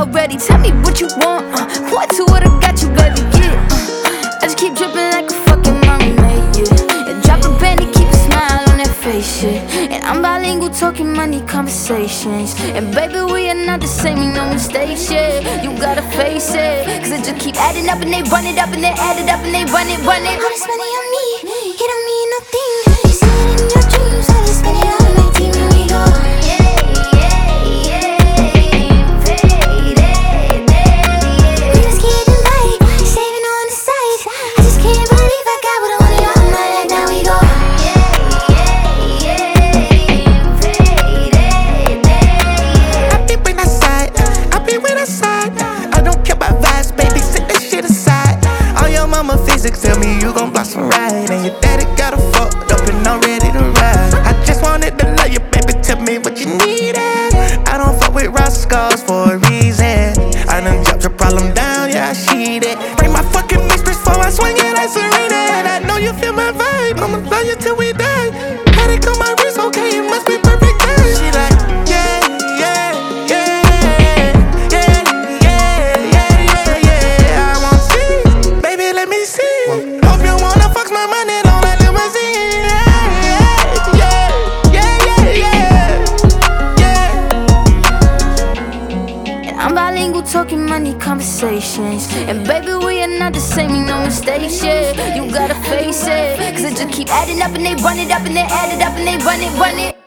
already. Tell me what you want. Uh, point to what I got you, baby. Yeah. Uh, I just keep dripping like a fucking mermaid. Yeah. And drop a penny, keep a smile on that face. Yeah. And I'm bilingual, talking money conversations. And baby, we are not the same, you know mistakes. Yeah. You gotta face it. Cause it just keep adding up and they run it up and they add it up and they run it, run it. All this money on me, it don't mean nothing. Tell me you gon' blossom right. And your daddy got a fucked up and I'm ready to ride. I just wanted to love you, baby, tell me what you needed. I don't fuck with rascals for a reason. I done dropped your problem down, yeah, I see it. Bring my fucking mistress for I swing it like Serena. And I know you feel my vibe, I'ma love you till we talking money conversations. And baby, we are not the same, you know mistakes, yeah. You gotta face it. Cause it just keep adding up and they run it up and they add it up and they run it, run it.